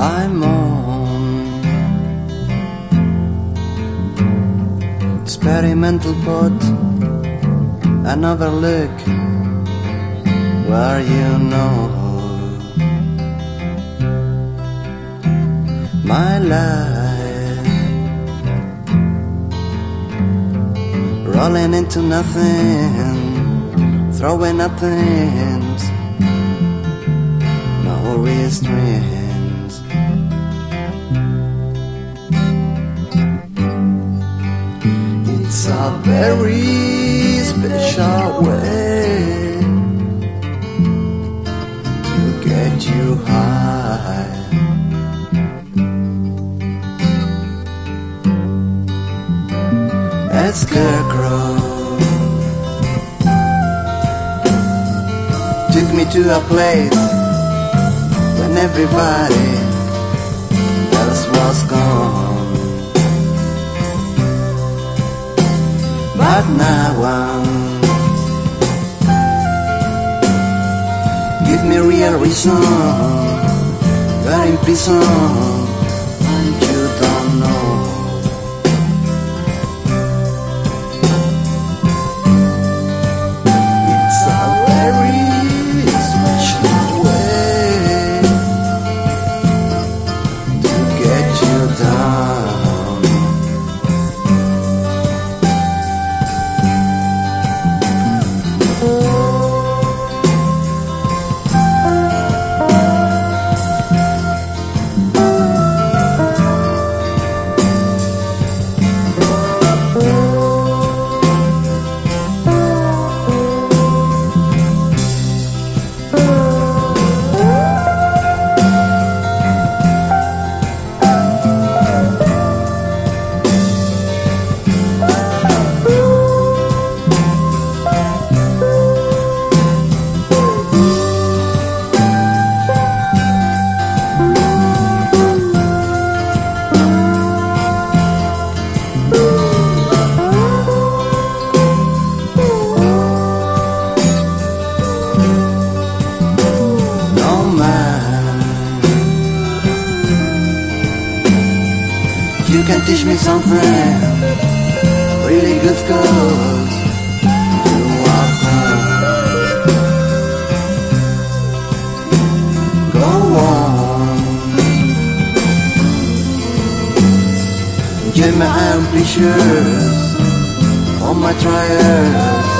I'm on experimental pod. Another look where you know my life rolling into nothing, throwing up things, no restraints. A very special way to get you high. A scarecrow took me to a place when everybody else was gone. One give me real reason. You're in prison you can teach me something really good, cause you are home. Go on, give me ambitious on my trials.